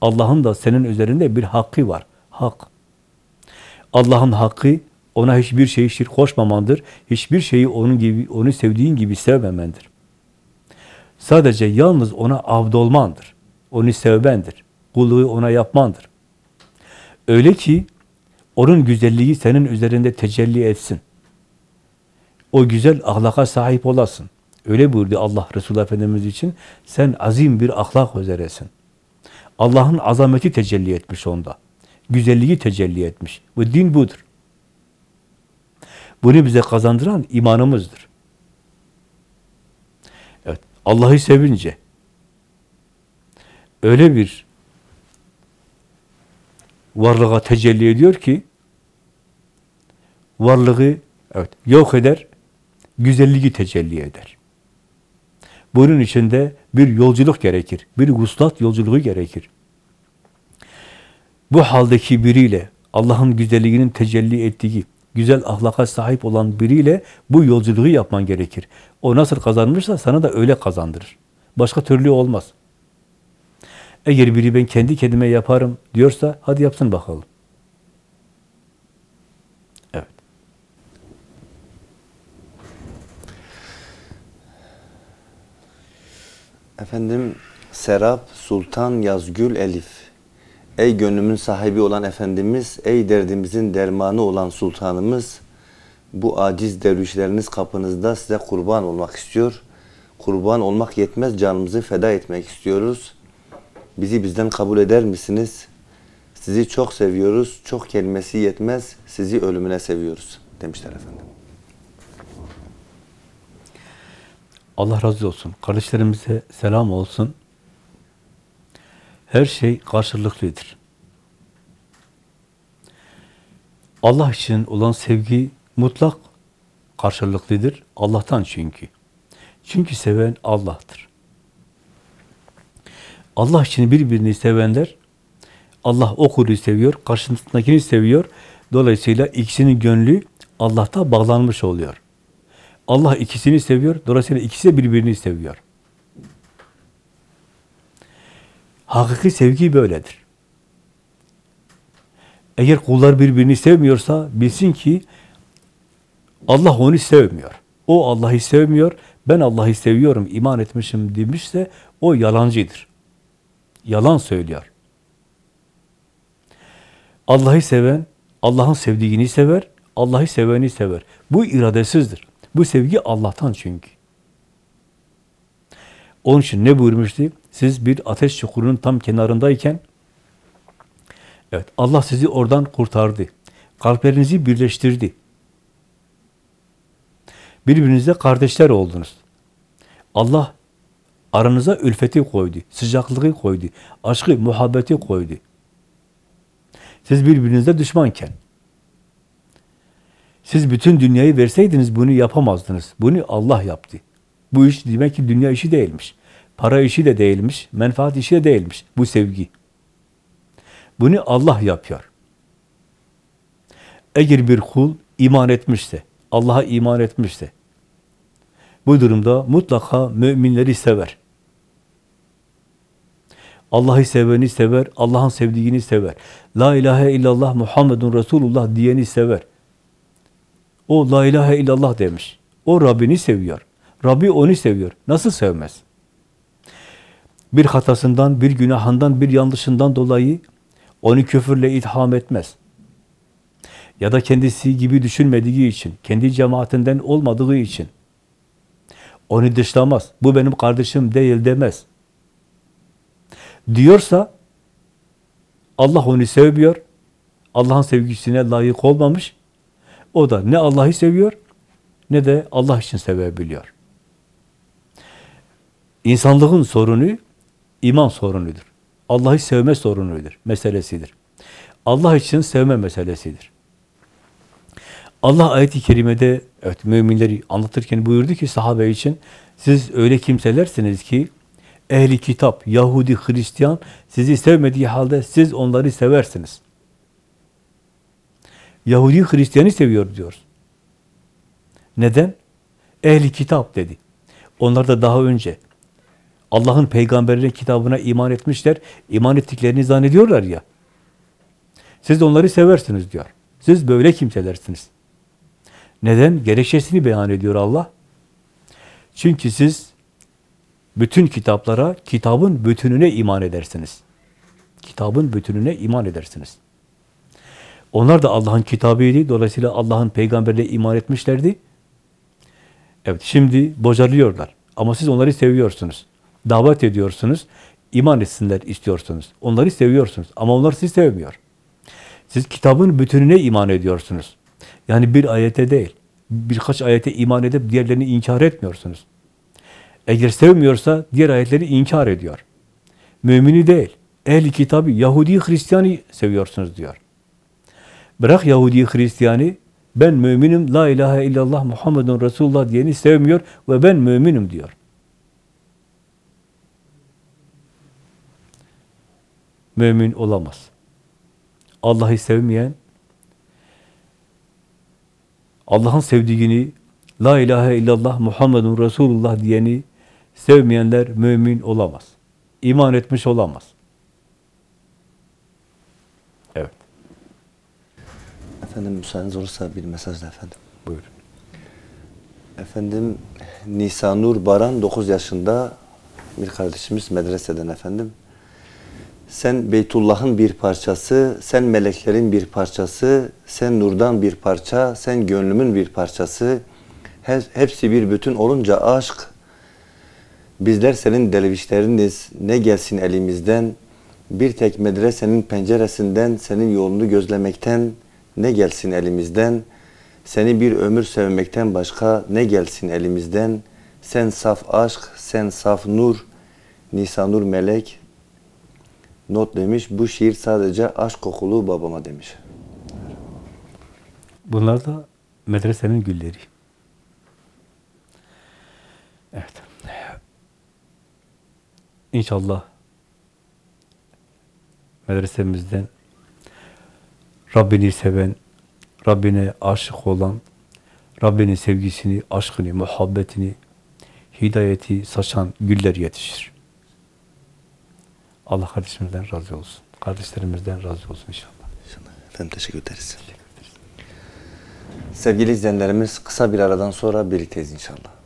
Allah'ın da senin üzerinde bir hakkı var. Hak. Allah'ın hakkı ona hiçbir şeyi şirk koşmamandır. Hiçbir şeyi onun gibi onu sevdiğin gibi sevmemendir. Sadece yalnız ona avdolmandır. Onu sevbendir. Kulluğu ona yapmandır. Öyle ki onun güzelliği senin üzerinde tecelli etsin. O güzel ahlaka sahip olasın. Öyle buyurdu Allah Resulullah Efendimiz için. Sen azim bir ahlak üzeresin. Allah'ın azameti tecelli etmiş onda. Güzelliği tecelli etmiş. Bu din budur. Bunu bize kazandıran imanımızdır. Evet, Allah'ı sevince öyle bir varlığa tecelli ediyor ki varlığı evet yok eder, güzelliği tecelli eder. Bunun içinde bir yolculuk gerekir. Bir vuslat yolculuğu gerekir. Bu haldeki biriyle Allah'ın güzelliğinin tecelli ettiği, güzel ahlaka sahip olan biriyle bu yolculuğu yapman gerekir. O nasıl kazanmışsa sana da öyle kazandırır. Başka türlü olmaz. Eğer biri ben kendi kendime yaparım diyorsa hadi yapsın bakalım. Evet. Efendim Serap Sultan Yazgül Elif. Ey gönlümün sahibi olan Efendimiz, ey derdimizin dermanı olan Sultanımız, bu aciz dervişleriniz kapınızda size kurban olmak istiyor. kurban olmak yetmez canımızı feda etmek istiyoruz. Bizi bizden kabul eder misiniz? Sizi çok seviyoruz. Çok kelimesi yetmez. Sizi ölümüne seviyoruz demişler efendim. Allah razı olsun. Kardeşlerimize selam olsun. Her şey karşılıklıdır. Allah için olan sevgi mutlak karşılıklıdır. Allah'tan çünkü. Çünkü seven Allah'tır. Allah için birbirini sevenler, Allah o kulu seviyor, karşısındakini seviyor. Dolayısıyla ikisinin gönlü Allah'ta bağlanmış oluyor. Allah ikisini seviyor, dolayısıyla ikisi birbirini seviyor. Hakiki sevgi böyledir. Eğer kullar birbirini sevmiyorsa bilsin ki Allah onu sevmiyor. O Allah'ı sevmiyor, ben Allah'ı seviyorum, iman etmişim demişse o yalancıdır. Yalan söylüyor. Allah'ı seven, Allah'ın sevdiğini sever, Allah'ı seveni sever. Bu iradesizdir. Bu sevgi Allah'tan çünkü. Onun için ne buyurmuştu? Siz bir ateş çukurunun tam kenarındayken evet Allah sizi oradan kurtardı. Kalplerinizi birleştirdi. Birbirinize kardeşler oldunuz. Allah aranıza ülfeti koydu, sıcaklığı koydu, aşkı, muhabbeti koydu. Siz birbirinize düşmanken, siz bütün dünyayı verseydiniz bunu yapamazdınız. Bunu Allah yaptı. Bu iş demek ki dünya işi değilmiş. Para işi de değilmiş, menfaat işi de değilmiş. Bu sevgi. Bunu Allah yapıyor. Eğer bir kul iman etmişse, Allah'a iman etmişse, bu durumda mutlaka müminleri sever. Allah'ı seveni sever, Allah'ın sevdiğini sever. La ilahe illallah Muhammedun Resulullah diyeni sever. O la ilahe illallah demiş. O Rabbini seviyor. Rabbi onu seviyor. Nasıl sevmez? Bir hatasından, bir günahından, bir yanlışından dolayı onu küfürle itham etmez. Ya da kendisi gibi düşünmediği için, kendi cemaatinden olmadığı için onu dışlamaz. Bu benim kardeşim değil demez. Diyorsa Allah onu sevmiyor. Allah'ın sevgisine layık olmamış. O da ne Allah'ı seviyor ne de Allah için sevebiliyor. İnsanlığın sorunu iman sorunudur. Allah'ı sevme sorunudur, meselesidir. Allah için sevme meselesidir. Allah ayet-i kerimede evet müminleri anlatırken buyurdu ki sahabe için siz öyle kimselersiniz ki ehli kitap, Yahudi, Hristiyan sizi sevmediği halde siz onları seversiniz. Yahudi Hristiyanı seviyor diyor. Neden? Ehli kitap dedi. Onlar da daha önce Allah'ın peygamberinin kitabına iman etmişler. İman ettiklerini zannediyorlar ya. Siz onları seversiniz diyor. Siz böyle kimselersiniz. Neden? Gerekçesini beyan ediyor Allah. Çünkü siz bütün kitaplara, kitabın bütününe iman edersiniz. Kitabın bütününe iman edersiniz. Onlar da Allah'ın kitabıydı. Dolayısıyla Allah'ın peygamberle iman etmişlerdi. Evet, şimdi bocalıyorlar. Ama siz onları seviyorsunuz. Davet ediyorsunuz. iman etsinler istiyorsunuz. Onları seviyorsunuz. Ama onlar sizi sevmiyor. Siz kitabın bütününe iman ediyorsunuz. Yani bir ayete değil. Birkaç ayete iman edip diğerlerini inkar etmiyorsunuz. Eğer sevmiyorsa diğer ayetleri inkar ediyor. Mümini değil. Ehli kitabı, Yahudi, Hristiyanı seviyorsunuz diyor. Bırak Yahudi, Hristiyanı, ben müminim, la ilahe illallah Muhammedun Resulullah diyeni sevmiyor ve ben müminim diyor. Mümin olamaz. Allah'ı sevmeyen, Allah'ın sevdiğini, la ilahe illallah Muhammedun Resulullah diyeni sevmeyenler mümin olamaz. İman etmiş olamaz. Evet. Efendim müsaadeniz olursa bir mesaj da efendim. Buyurun. Efendim Nisanur Baran 9 yaşında bir kardeşimiz medreseden efendim. Sen Beytullah'ın bir parçası, sen meleklerin bir parçası, sen nurdan bir parça, sen gönlümün bir parçası. He- Hepsi bir bütün olunca aşk Bizler senin dervişleriniz. Ne gelsin elimizden? Bir tek medresenin penceresinden senin yolunu gözlemekten ne gelsin elimizden? Seni bir ömür sevmekten başka ne gelsin elimizden? Sen saf aşk, sen saf nur, Nisanur melek. Not demiş, bu şiir sadece aşk kokulu babama demiş. Bunlar da medresenin gülleri. Evet. İnşallah medresemizden Rabbini seven, Rabbine aşık olan, Rabbinin sevgisini, aşkını, muhabbetini, hidayeti saçan güller yetişir. Allah kardeşimizden razı olsun. Kardeşlerimizden razı olsun inşallah. Efendim teşekkür ederiz. Sevgili izleyenlerimiz kısa bir aradan sonra birlikteyiz inşallah.